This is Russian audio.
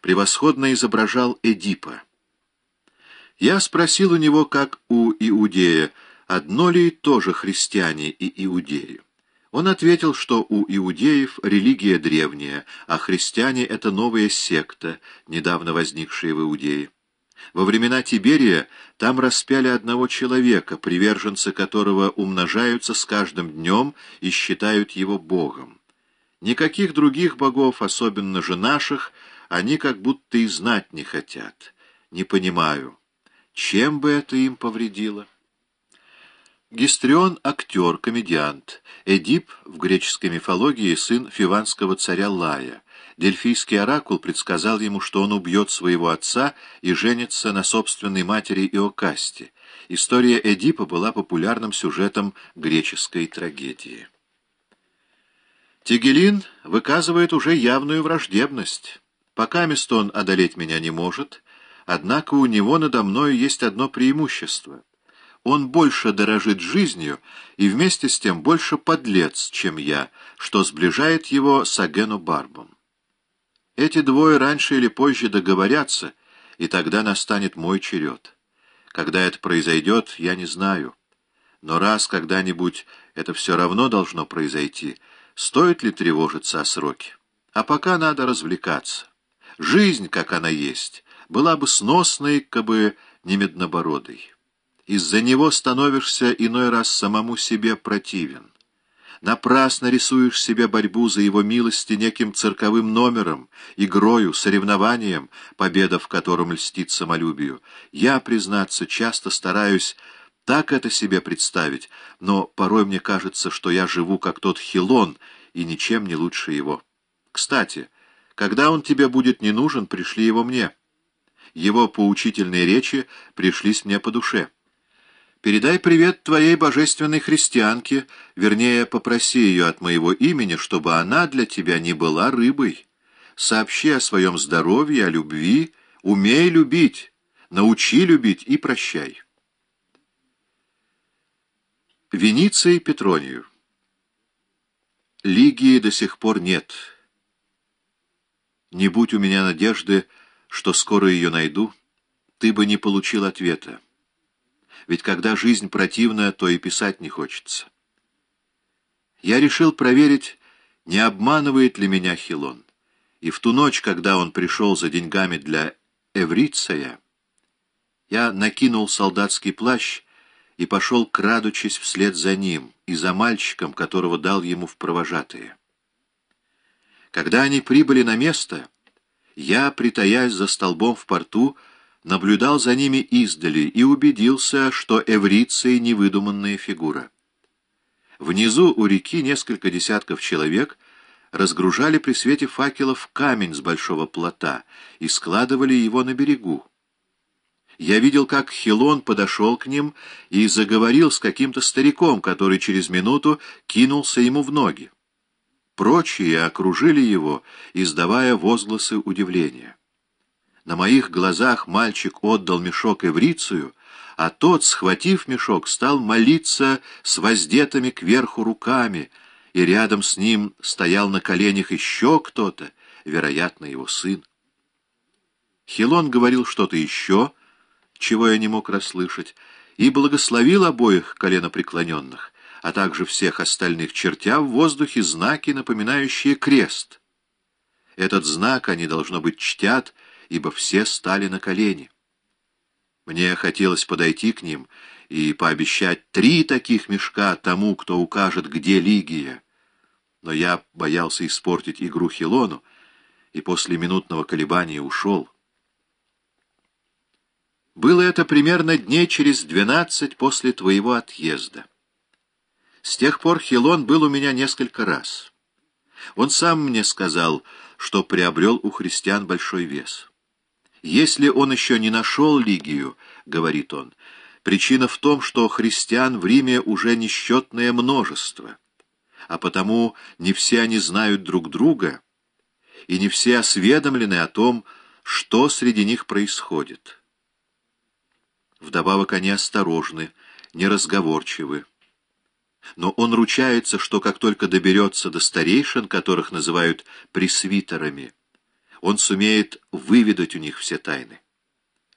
превосходно изображал Эдипа. Я спросил у него, как у Иудея, одно ли тоже христиане и иудеи. Он ответил, что у иудеев религия древняя, а христиане — это новая секта, недавно возникшая в Иудее. Во времена Тиберия там распяли одного человека, приверженцы которого умножаются с каждым днем и считают его богом. Никаких других богов, особенно же наших, они как будто и знать не хотят. Не понимаю, чем бы это им повредило? Гистрион — актер, комедиант. Эдип в греческой мифологии — сын фиванского царя Лая. Дельфийский оракул предсказал ему, что он убьет своего отца и женится на собственной матери Иокасте. История Эдипа была популярным сюжетом греческой трагедии. Тигелин выказывает уже явную враждебность. Пока Местон одолеть меня не может, однако у него надо мною есть одно преимущество — он больше дорожит жизнью и вместе с тем больше подлец, чем я, что сближает его с Агену Барбом. Эти двое раньше или позже договорятся, и тогда настанет мой черед. Когда это произойдет, я не знаю. Но раз когда-нибудь это все равно должно произойти, стоит ли тревожиться о сроке? А пока надо развлекаться. Жизнь, как она есть, была бы сносной, кабы не меднобородой. Из-за него становишься иной раз самому себе противен. Напрасно рисуешь себе борьбу за его милости неким цирковым номером, игрою, соревнованием, победа в котором льстит самолюбию. Я, признаться, часто стараюсь так это себе представить, но порой мне кажется, что я живу как тот Хилон и ничем не лучше его. Кстати, когда он тебе будет не нужен, пришли его мне. Его поучительные речи пришлись мне по душе. Передай привет твоей божественной христианке, вернее, попроси ее от моего имени, чтобы она для тебя не была рыбой. Сообщи о своем здоровье, о любви, умей любить, научи любить и прощай. Вениций Петронию Лигии до сих пор нет. Не будь у меня надежды, что скоро ее найду, ты бы не получил ответа ведь когда жизнь противная, то и писать не хочется. Я решил проверить, не обманывает ли меня Хилон. И в ту ночь, когда он пришел за деньгами для Эврицея, я накинул солдатский плащ и пошел, крадучись вслед за ним и за мальчиком, которого дал ему в провожатые. Когда они прибыли на место, я, притаясь за столбом в порту, наблюдал за ними издали и убедился, что Эвриций — невыдуманная фигура. Внизу у реки несколько десятков человек разгружали при свете факелов камень с большого плота и складывали его на берегу. Я видел, как Хилон подошел к ним и заговорил с каким-то стариком, который через минуту кинулся ему в ноги. Прочие окружили его, издавая возгласы удивления. На моих глазах мальчик отдал мешок Эврицию, а тот, схватив мешок, стал молиться с воздетыми кверху руками, и рядом с ним стоял на коленях еще кто-то, вероятно, его сын. Хилон говорил что-то еще, чего я не мог расслышать, и благословил обоих коленопреклоненных, а также всех остальных, чертя в воздухе знаки, напоминающие крест. Этот знак они, должно быть, чтят, ибо все стали на колени. Мне хотелось подойти к ним и пообещать три таких мешка тому, кто укажет, где Лигия. Но я боялся испортить игру Хилону, и после минутного колебания ушел. Было это примерно дней через двенадцать после твоего отъезда. С тех пор Хилон был у меня несколько раз. Он сам мне сказал, что приобрел у христиан большой вес. «Если он еще не нашел Лигию, — говорит он, — причина в том, что христиан в Риме уже несчетное множество, а потому не все они знают друг друга, и не все осведомлены о том, что среди них происходит. Вдобавок они осторожны, неразговорчивы. Но он ручается, что как только доберется до старейшин, которых называют пресвитерами, он сумеет выведать у них все тайны.